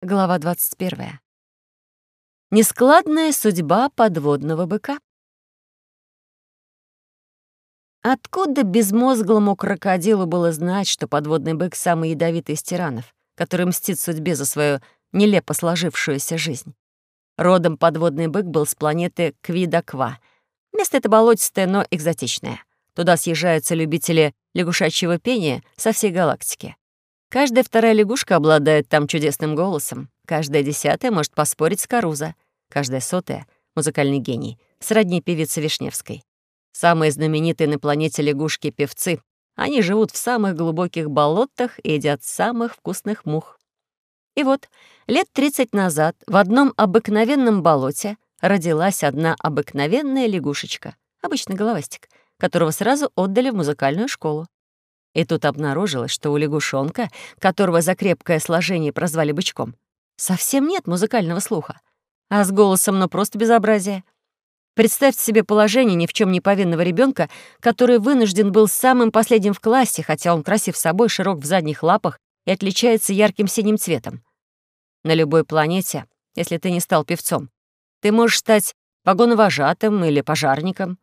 Глава 21. Нескладная судьба подводного быка. Откуда безмозглому крокодилу было знать, что подводный бык — самый ядовитый из тиранов, который мстит судьбе за свою нелепо сложившуюся жизнь? Родом подводный бык был с планеты Квидаква. Место это болотистое, но экзотичное. Туда съезжаются любители лягушачьего пения со всей галактики. Каждая вторая лягушка обладает там чудесным голосом. Каждая десятая может поспорить с Каруза. Каждая сотая — музыкальный гений, сродни певице Вишневской. Самые знаменитые на планете лягушки-певцы. Они живут в самых глубоких болотах и едят самых вкусных мух. И вот, лет 30 назад в одном обыкновенном болоте родилась одна обыкновенная лягушечка, обычный головастик, которого сразу отдали в музыкальную школу. И тут обнаружилось, что у лягушонка, которого за крепкое сложение прозвали бычком, совсем нет музыкального слуха. А с голосом, ну просто безобразие. Представьте себе положение ни в чем не повинного ребенка, который вынужден был самым последним в классе, хотя он красив собой, широк в задних лапах и отличается ярким синим цветом. На любой планете, если ты не стал певцом, ты можешь стать вагоновожатым или пожарником.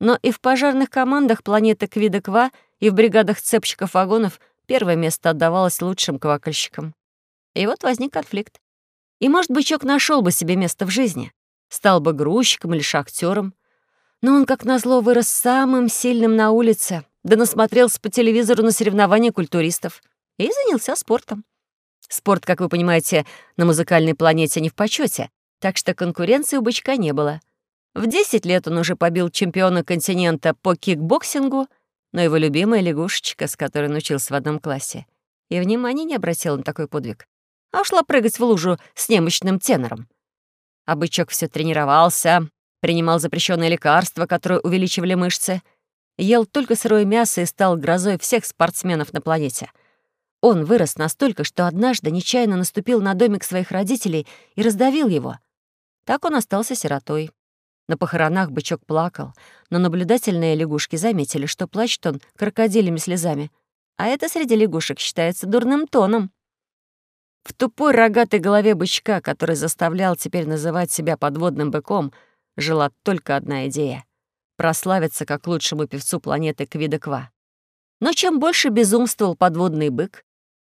Но и в пожарных командах планеты Квидоква и в бригадах цепщиков вагонов первое место отдавалось лучшим квакальщикам. И вот возник конфликт. И, может, бычок нашел бы себе место в жизни, стал бы грузчиком или шахтером. Но он, как назло, вырос самым сильным на улице, да насмотрелся по телевизору на соревнования культуристов и занялся спортом. Спорт, как вы понимаете, на музыкальной планете не в почете, так что конкуренции у бычка не было. В 10 лет он уже побил чемпиона континента по кикбоксингу — но его любимая лягушечка, с которой он учился в одном классе, и внимания не обратила на такой подвиг, а ушла прыгать в лужу с немощным тенором. А бычок все тренировался, принимал запрещенные лекарства, которые увеличивали мышцы, ел только сырое мясо и стал грозой всех спортсменов на планете. Он вырос настолько, что однажды нечаянно наступил на домик своих родителей и раздавил его. Так он остался сиротой. На похоронах бычок плакал, но наблюдательные лягушки заметили, что плачет он крокодилями слезами. А это среди лягушек считается дурным тоном. В тупой рогатой голове бычка, который заставлял теперь называть себя подводным быком, жила только одна идея — прославиться как лучшему певцу планеты Квидоква. Но чем больше безумствовал подводный бык,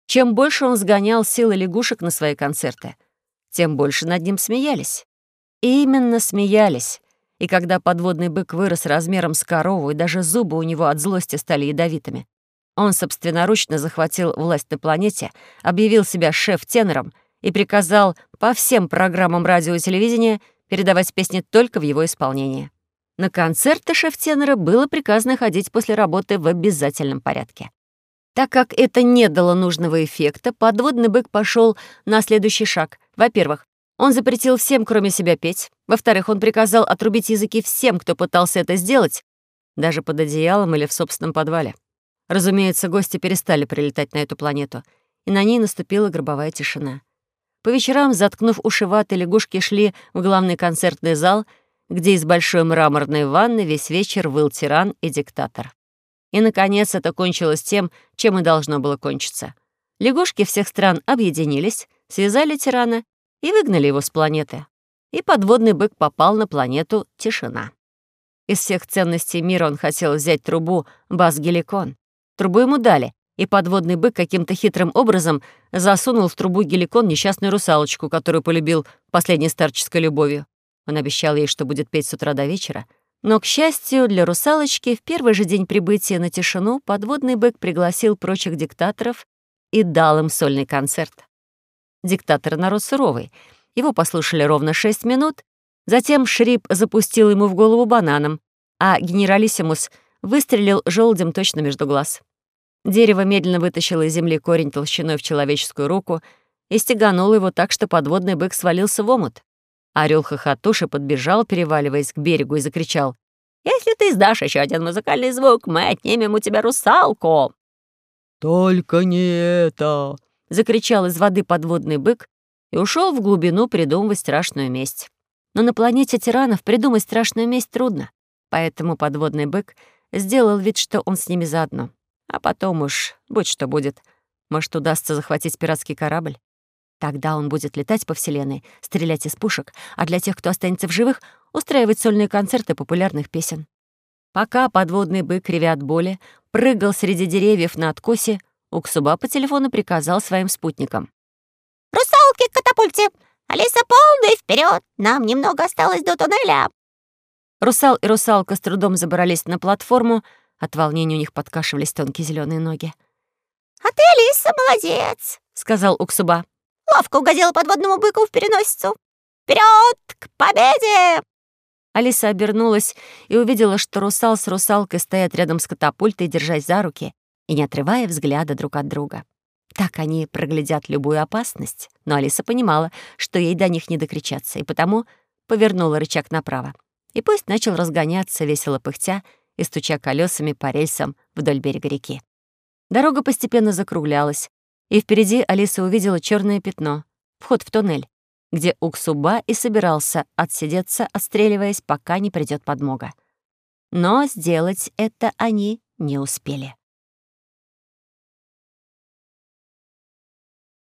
чем больше он сгонял силы лягушек на свои концерты, тем больше над ним смеялись. И именно смеялись. И когда подводный бык вырос размером с корову, и даже зубы у него от злости стали ядовитыми, он собственноручно захватил власть на планете, объявил себя шеф-тенором и приказал по всем программам радио и телевидения передавать песни только в его исполнении. На концерты шеф-тенора было приказано ходить после работы в обязательном порядке. Так как это не дало нужного эффекта, подводный бык пошел на следующий шаг. Во-первых, он запретил всем, кроме себя, петь. Во-вторых, он приказал отрубить языки всем, кто пытался это сделать, даже под одеялом или в собственном подвале. Разумеется, гости перестали прилетать на эту планету, и на ней наступила гробовая тишина. По вечерам, заткнув уши ваты, лягушки шли в главный концертный зал, где из большой мраморной ванны весь вечер выл тиран и диктатор. И, наконец, это кончилось тем, чем и должно было кончиться. Лягушки всех стран объединились, связали тирана и выгнали его с планеты. И подводный бык попал на планету Тишина. Из всех ценностей мира он хотел взять трубу Бас-Геликон. Трубу ему дали, и подводный бык каким-то хитрым образом засунул в трубу Геликон несчастную русалочку, которую полюбил последней старческой любовью. Он обещал ей, что будет петь с утра до вечера. Но, к счастью, для русалочки в первый же день прибытия на тишину подводный бык пригласил прочих диктаторов и дал им сольный концерт. Диктатор народ суровый. Его послушали ровно шесть минут, затем Шрип запустил ему в голову бананом, а генералиссимус выстрелил желудем точно между глаз. Дерево медленно вытащило из земли корень толщиной в человеческую руку и стегануло его так, что подводный бык свалился в омут. Орел хохотуши подбежал, переваливаясь к берегу, и закричал. «Если ты издашь еще один музыкальный звук, мы отнимем у тебя русалку!» «Только не это!» Закричал из воды подводный бык и ушел в глубину придумывать страшную месть. Но на планете тиранов придумать страшную месть трудно, поэтому подводный бык сделал вид, что он с ними заодно. А потом уж, будь что будет, может, удастся захватить пиратский корабль. Тогда он будет летать по Вселенной, стрелять из пушек, а для тех, кто останется в живых, устраивать сольные концерты популярных песен. Пока подводный бык, ревя от боли, прыгал среди деревьев на откосе, Уксуба по телефону приказал своим спутникам. «Русалки к катапульте! Алиса, полный вперед! Нам немного осталось до туннеля!» Русал и русалка с трудом забрались на платформу, от волнения у них подкашивались тонкие зеленые ноги. «А ты, Алиса, молодец!» — сказал Уксуба. «Ловко угодила подводному быку в переносицу. Вперед к победе!» Алиса обернулась и увидела, что русал с русалкой стоят рядом с катапультой, держась за руки и не отрывая взгляда друг от друга. Так они проглядят любую опасность, но Алиса понимала, что ей до них не докричаться, и потому повернула рычаг направо. И пусть начал разгоняться, весело пыхтя и стуча колесами по рельсам вдоль берега реки. Дорога постепенно закруглялась, и впереди Алиса увидела черное пятно — вход в туннель где Уксуба и собирался отсидеться, отстреливаясь, пока не придет подмога. Но сделать это они не успели.